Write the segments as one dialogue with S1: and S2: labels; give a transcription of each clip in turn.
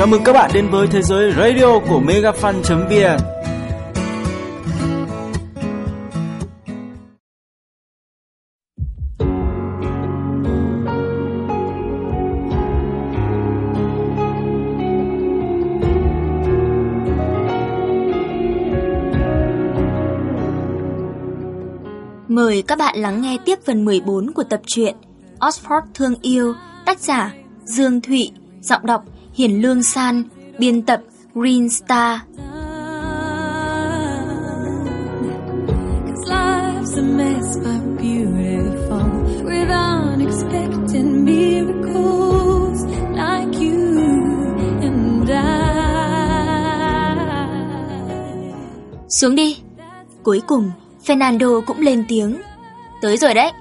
S1: Chào mừng các bạn đến với thế giới radio của megafan.vn
S2: Mời các bạn lắng nghe tiếp phần 14 của tập truyện Oxford Thương Yêu, tác giả Dương Thụy, giọng đọc Hiền Lương San, biên tập Green Star. Xuống đi. Cuối cùng, Fernando cũng lên tiếng. Tới rồi đấy.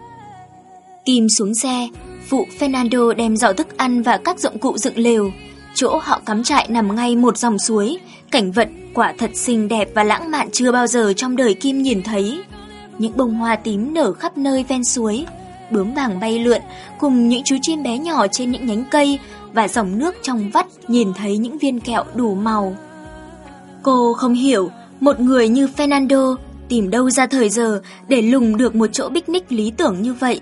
S2: Kim xuống xe, phụ Fernando đem giỏ thức ăn và các dụng cụ dựng lều. Chỗ họ cắm trại nằm ngay một dòng suối, cảnh vật quả thật xinh đẹp và lãng mạn chưa bao giờ trong đời Kim nhìn thấy. Những bông hoa tím nở khắp nơi ven suối, bướm vàng bay lượn cùng những chú chim bé nhỏ trên những nhánh cây và dòng nước trong vắt nhìn thấy những viên kẹo đủ màu. Cô không hiểu, một người như Fernando tìm đâu ra thời giờ để lùng được một chỗ picnic lý tưởng như vậy.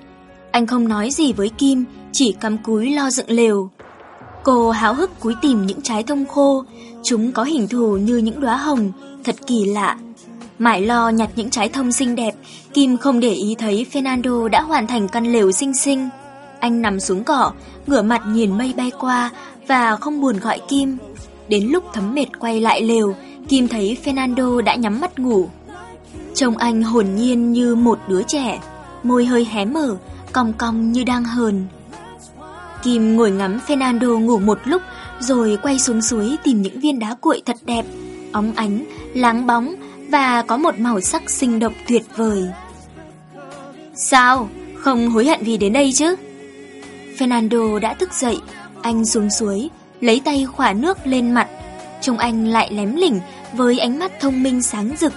S2: Anh không nói gì với Kim, chỉ cắm cúi lo dựng lều. Cô háo hức cúi tìm những trái thông khô, chúng có hình thù như những đóa hồng, thật kỳ lạ. Mãi lo nhặt những trái thông xinh đẹp, Kim không để ý thấy Fernando đã hoàn thành căn lều xinh xinh. Anh nằm xuống cỏ, ngửa mặt nhìn mây bay qua và không buồn gọi Kim. Đến lúc thấm mệt quay lại lều, Kim thấy Fernando đã nhắm mắt ngủ. Trông anh hồn nhiên như một đứa trẻ, môi hơi hé mở, cong cong như đang hờn. Kim ngồi ngắm Fernando ngủ một lúc rồi quay xuống suối tìm những viên đá cuội thật đẹp, óng ánh, láng bóng và có một màu sắc sinh động tuyệt vời. Sao? Không hối hận vì đến đây chứ? Fernando đã thức dậy, anh xuống suối, lấy tay khỏa nước lên mặt, trông anh lại lém lỉnh với ánh mắt thông minh sáng rực.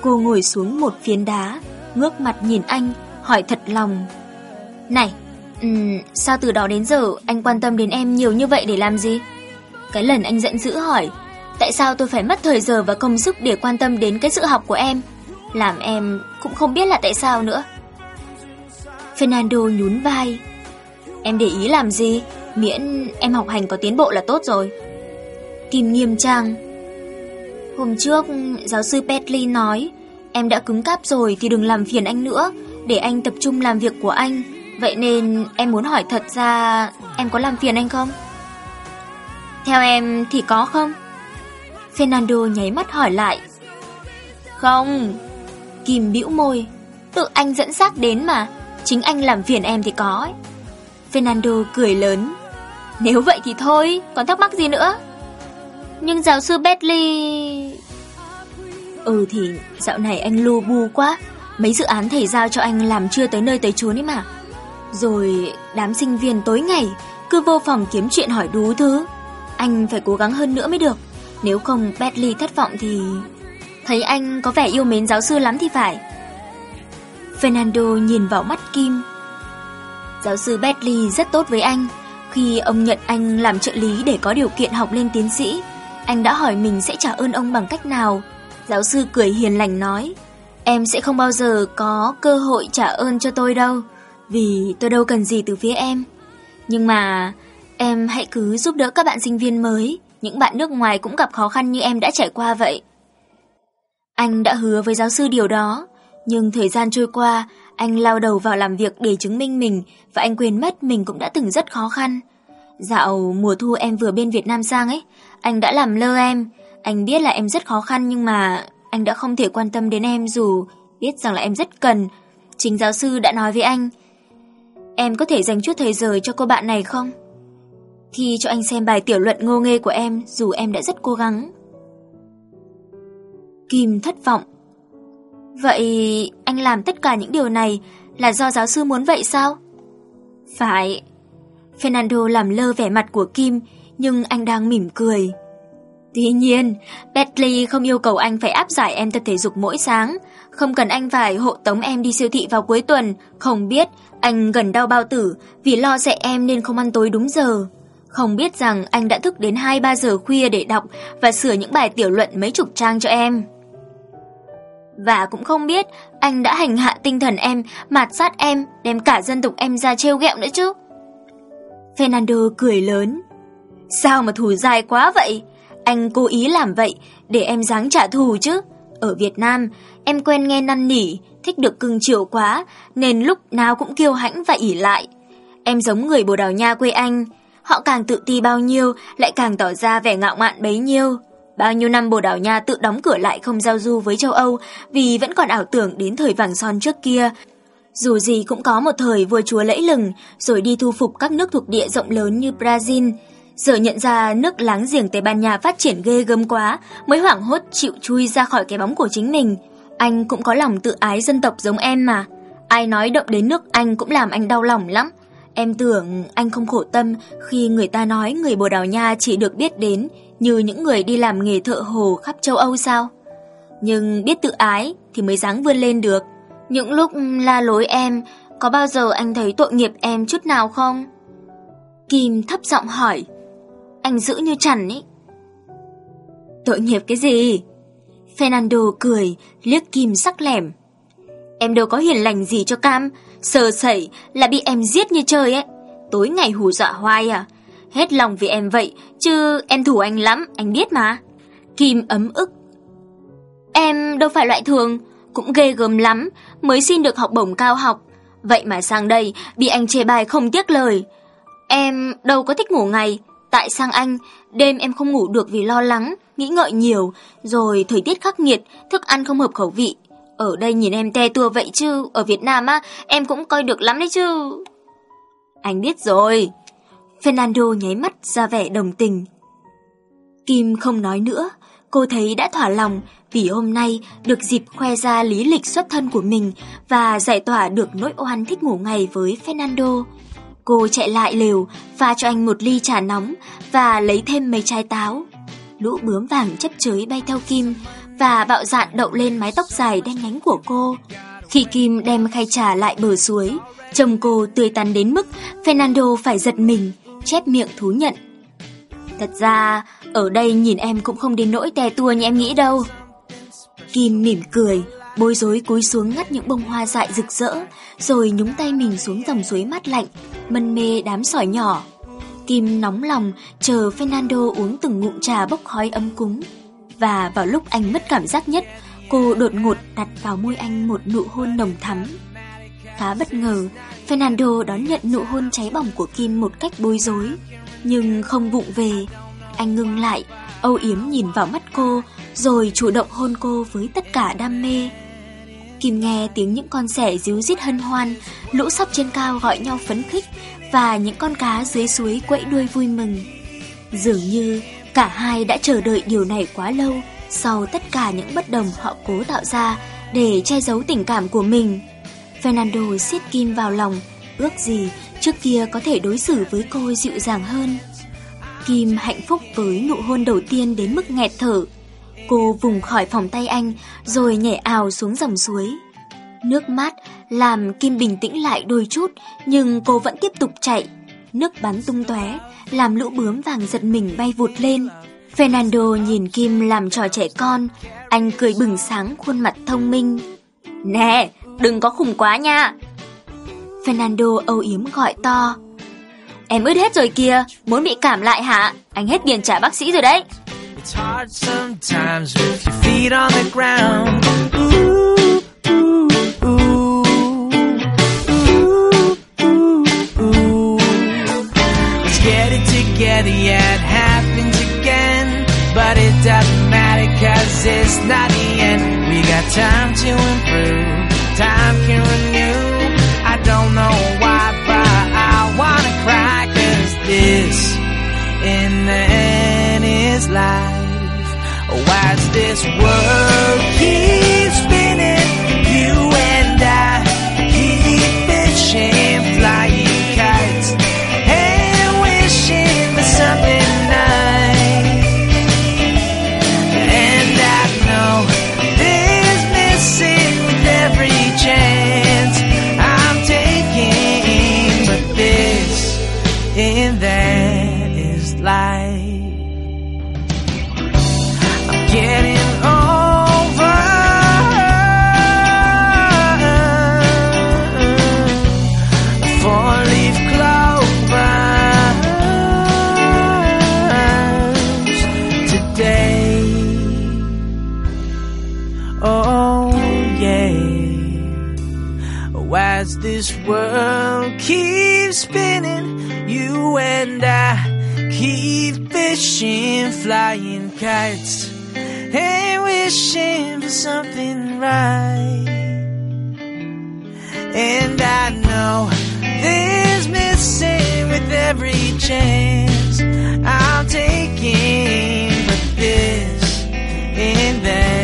S2: Cô ngồi xuống một phiến đá, ngước mặt nhìn anh, hỏi thật lòng. Này, ừm, sao từ đó đến giờ anh quan tâm đến em nhiều như vậy để làm gì? Cái lần anh giận dữ hỏi, tại sao tôi phải mất thời giờ và công sức để quan tâm đến cái sự học của em? Làm em cũng không biết là tại sao nữa. Fernando nhún vai. Em để ý làm gì? Miễn em học hành có tiến bộ là tốt rồi. Kim nghiêm trang. Hôm trước, giáo sư Petley nói, em đã cứng cáp rồi thì đừng làm phiền anh nữa, để anh tập trung làm việc của anh. Vậy nên em muốn hỏi thật ra em có làm phiền anh không? Theo em thì có không? Fernando nháy mắt hỏi lại. Không. Kim bĩu môi. Tự anh dẫn xác đến mà. Chính anh làm phiền em thì có ấy. Fernando cười lớn. Nếu vậy thì thôi, còn thắc mắc gì nữa? Nhưng giáo sư Bentley... Ừ thì dạo này anh lu bu quá. Mấy dự án thầy giao cho anh làm chưa tới nơi tới chốn ấy mà. Rồi đám sinh viên tối ngày cứ vô phòng kiếm chuyện hỏi đú thứ. Anh phải cố gắng hơn nữa mới được. Nếu không Bentley thất vọng thì... Thấy anh có vẻ yêu mến giáo sư lắm thì phải. Fernando nhìn vào mắt Kim. Giáo sư Bentley rất tốt với anh. Khi ông nhận anh làm trợ lý để có điều kiện học lên tiến sĩ, anh đã hỏi mình sẽ trả ơn ông bằng cách nào. Giáo sư cười hiền lành nói, em sẽ không bao giờ có cơ hội trả ơn cho tôi đâu, vì tôi đâu cần gì từ phía em. Nhưng mà em hãy cứ giúp đỡ các bạn sinh viên mới, những bạn nước ngoài cũng gặp khó khăn như em đã trải qua vậy. Anh đã hứa với giáo sư điều đó, nhưng thời gian trôi qua, anh lao đầu vào làm việc để chứng minh mình và anh quên mất mình cũng đã từng rất khó khăn. Dạo mùa thu em vừa bên Việt Nam sang ấy, anh đã làm lơ em. Anh biết là em rất khó khăn nhưng mà anh đã không thể quan tâm đến em dù biết rằng là em rất cần. Chính giáo sư đã nói với anh, em có thể dành chút thời giờ cho cô bạn này không? Thì cho anh xem bài tiểu luận ngô nghê của em dù em đã rất cố gắng. Kim thất vọng. Vậy anh làm tất cả những điều này là do giáo sư muốn vậy sao? Phải. Fernando làm lơ vẻ mặt của Kim, nhưng anh đang mỉm cười. Tuy nhiên, Bentley không yêu cầu anh phải áp giải em tập thể dục mỗi sáng, không cần anh phải hộ tống em đi siêu thị vào cuối tuần, không biết anh gần đau bao tử vì lo dạy em nên không ăn tối đúng giờ. Không biết rằng anh đã thức đến 2-3 giờ khuya để đọc và sửa những bài tiểu luận mấy chục trang cho em. Và cũng không biết anh đã hành hạ tinh thần em, mạt sát em, đem cả dân tộc em ra trêu ghẹo nữa chứ. Fernando cười lớn. Sao mà thù dài quá vậy? Anh cố ý làm vậy để em dáng trả thù chứ. Ở Việt Nam, em quen nghe năn nỉ, thích được cưng chiều quá, nên lúc nào cũng kiêu hãnh và ỉ lại. Em giống người Bồ Đào Nha quê anh, họ càng tự ti bao nhiêu lại càng tỏ ra vẻ ngạo mạn bấy nhiêu. Bao nhiêu năm Bồ Đào Nha tự đóng cửa lại không giao du với châu Âu vì vẫn còn ảo tưởng đến thời vàng son trước kia. Dù gì cũng có một thời vua chúa lẫy lừng rồi đi thu phục các nước thuộc địa rộng lớn như Brazil. Giờ nhận ra nước láng giềng Tây Ban Nha phát triển ghê gớm quá mới hoảng hốt chịu chui ra khỏi cái bóng của chính mình. Anh cũng có lòng tự ái dân tộc giống em mà. Ai nói động đến nước anh cũng làm anh đau lòng lắm. Em tưởng anh không khổ tâm khi người ta nói người Bồ Đào Nha chỉ được biết đến như những người đi làm nghề thợ hồ khắp châu Âu sao? Nhưng biết tự ái thì mới dáng vươn lên được. Những lúc la lối em, có bao giờ anh thấy tội nghiệp em chút nào không? Kim thấp giọng hỏi. Anh giữ như chằn ấy Tội nghiệp cái gì? Fernando cười, liếc Kim sắc lẻm. Em đâu có hiền lành gì cho Cam, sờ sẩy là bị em giết như chơi ấy. Tối ngày hù dọa hoài à, Hết lòng vì em vậy, chứ em thủ anh lắm, anh biết mà. Kim ấm ức. Em đâu phải loại thường, cũng ghê gớm lắm, mới xin được học bổng cao học. Vậy mà sang đây, bị anh chê bài không tiếc lời. Em đâu có thích ngủ ngày, tại sang anh, đêm em không ngủ được vì lo lắng, nghĩ ngợi nhiều, rồi thời tiết khắc nghiệt, thức ăn không hợp khẩu vị. Ở đây nhìn em te tua vậy chứ, ở Việt Nam á, em cũng coi được lắm đấy chứ. Anh biết rồi, Fernando nháy mắt ra vẻ đồng tình. Kim không nói nữa, cô thấy đã thỏa lòng vì hôm nay được dịp khoe ra lý lịch xuất thân của mình và giải tỏa được nỗi oan thích ngủ ngày với Fernando. Cô chạy lại lều, pha cho anh một ly trà nóng và lấy thêm mấy trái táo. Lũ bướm vàng chấp chới bay theo Kim và bạo dạn đậu lên mái tóc dài đen nhánh của cô. Khi Kim đem khay trà lại bờ suối, trông cô tươi tắn đến mức Fernando phải giật mình chép miệng thú nhận. Thật ra, ở đây nhìn em cũng không đến nỗi tè tua như em nghĩ đâu. Kim mỉm cười, bối rối cúi xuống ngắt những bông hoa dại rực rỡ, rồi nhúng tay mình xuống dòng suối mát lạnh, mân mê đám sỏi nhỏ. Kim nóng lòng, chờ Fernando uống từng ngụm trà bốc khói ấm cúng. Và vào lúc anh mất cảm giác nhất, cô đột ngột đặt vào môi anh một nụ hôn nồng thắm. Khá bất ngờ, Fernando đón nhận nụ hôn cháy bỏng của Kim một cách bối rối, nhưng không vụng về. Anh ngưng lại, âu yếm nhìn vào mắt cô, rồi chủ động hôn cô với tất cả đam mê. Kim nghe tiếng những con sẻ díu dít hân hoan, lũ sóc trên cao gọi nhau phấn khích và những con cá dưới suối quẫy đuôi vui mừng. Dường như cả hai đã chờ đợi điều này quá lâu sau tất cả những bất đồng họ cố tạo ra để che giấu tình cảm của mình. Fernando siết Kim vào lòng, ước gì trước kia có thể đối xử với cô dịu dàng hơn. Kim hạnh phúc với nụ hôn đầu tiên đến mức nghẹt thở. Cô vùng khỏi phòng tay anh rồi nhảy ào xuống dòng suối. Nước mát làm Kim bình tĩnh lại đôi chút nhưng cô vẫn tiếp tục chạy. Nước bắn tung tóe làm lũ bướm vàng giật mình bay vụt lên. Fernando nhìn Kim làm trò trẻ con, anh cười bừng sáng khuôn mặt thông minh. Nè, đừng có khủng quá nha. Fernando âu yếm gọi to. Em ướt hết rồi kìa, muốn bị cảm lại hả? Anh hết tiền trả bác sĩ rồi đấy. It's hard sometimes with your feet on the ground. Ooh, ooh, ooh. Ooh, ooh, Let's get it together, yeah, it happens again. But it doesn't matter cause it's not the end. We got time to improve. time can renew. I don't know this world keep spinning? You and I keep fishing, flying kites, and wishing for something nice. And I know there's missing with every chance I'm taking, but this and that
S3: As this world keeps spinning, you and I keep fishing, flying kites, and wishing for something right. And I know this missing with every chance I'm taking, but this and that.